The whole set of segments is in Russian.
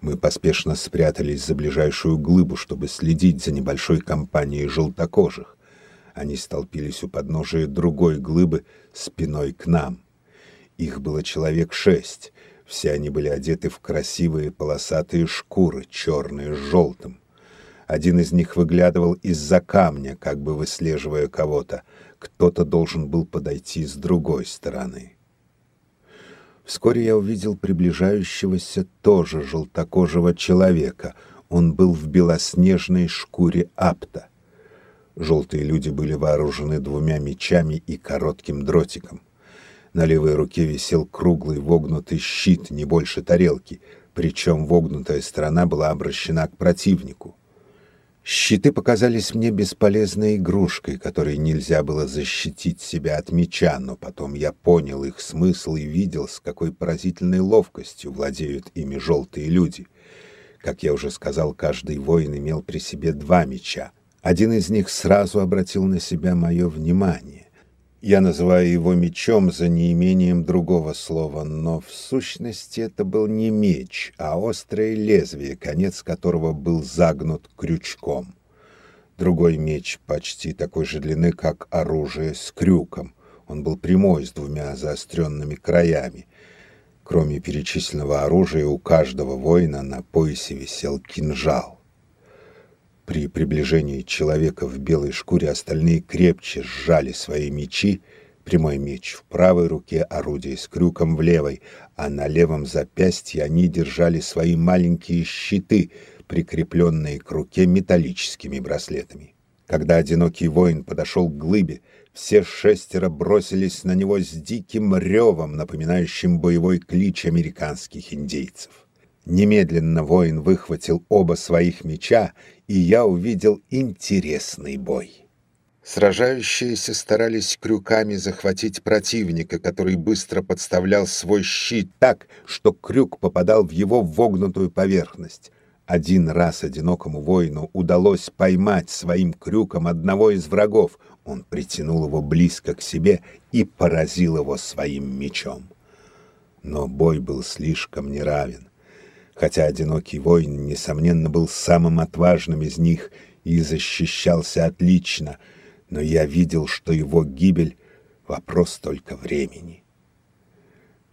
Мы поспешно спрятались за ближайшую глыбу, чтобы следить за небольшой компанией желтокожих. Они столпились у подножия другой глыбы спиной к нам. Их было человек шесть. Все они были одеты в красивые полосатые шкуры, черные с желтым. Один из них выглядывал из-за камня, как бы выслеживая кого-то. Кто-то должен был подойти с другой стороны. Вскоре я увидел приближающегося тоже желтокожего человека. Он был в белоснежной шкуре апта. Желтые люди были вооружены двумя мечами и коротким дротиком. На левой руке висел круглый вогнутый щит, не больше тарелки, причем вогнутая сторона была обращена к противнику. Щиты показались мне бесполезной игрушкой, которой нельзя было защитить себя от меча, но потом я понял их смысл и видел, с какой поразительной ловкостью владеют ими желтые люди. Как я уже сказал, каждый воин имел при себе два меча. Один из них сразу обратил на себя мое внимание. Я называю его мечом за неимением другого слова, но в сущности это был не меч, а острое лезвие, конец которого был загнут крючком. Другой меч почти такой же длины, как оружие с крюком. Он был прямой, с двумя заостренными краями. Кроме перечисленного оружия, у каждого воина на поясе висел кинжал. При приближении человека в белой шкуре остальные крепче сжали свои мечи, прямой меч в правой руке, орудие с крюком в левой, а на левом запястье они держали свои маленькие щиты, прикрепленные к руке металлическими браслетами. Когда одинокий воин подошел к глыбе, все шестеро бросились на него с диким ревом, напоминающим боевой клич американских индейцев. Немедленно воин выхватил оба своих меча, и я увидел интересный бой. Сражающиеся старались крюками захватить противника, который быстро подставлял свой щит так, что крюк попадал в его вогнутую поверхность. Один раз одинокому воину удалось поймать своим крюком одного из врагов. Он притянул его близко к себе и поразил его своим мечом. Но бой был слишком неравен. Хотя одинокий воин, несомненно, был самым отважным из них и защищался отлично, но я видел, что его гибель — вопрос только времени.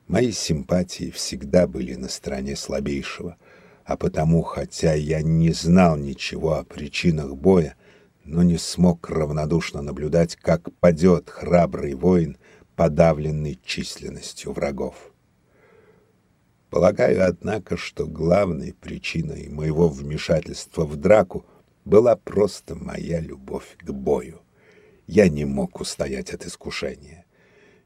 Мои симпатии всегда были на стороне слабейшего, а потому, хотя я не знал ничего о причинах боя, но не смог равнодушно наблюдать, как падет храбрый воин, подавленный численностью врагов. Полагаю, однако, что главной причиной моего вмешательства в драку была просто моя любовь к бою. Я не мог устоять от искушения.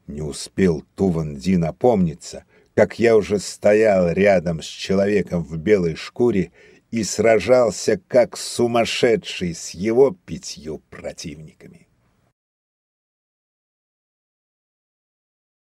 Не успел Туванди напомниться, как я уже стоял рядом с человеком в белой шкуре и сражался как сумасшедший с его пятью противниками.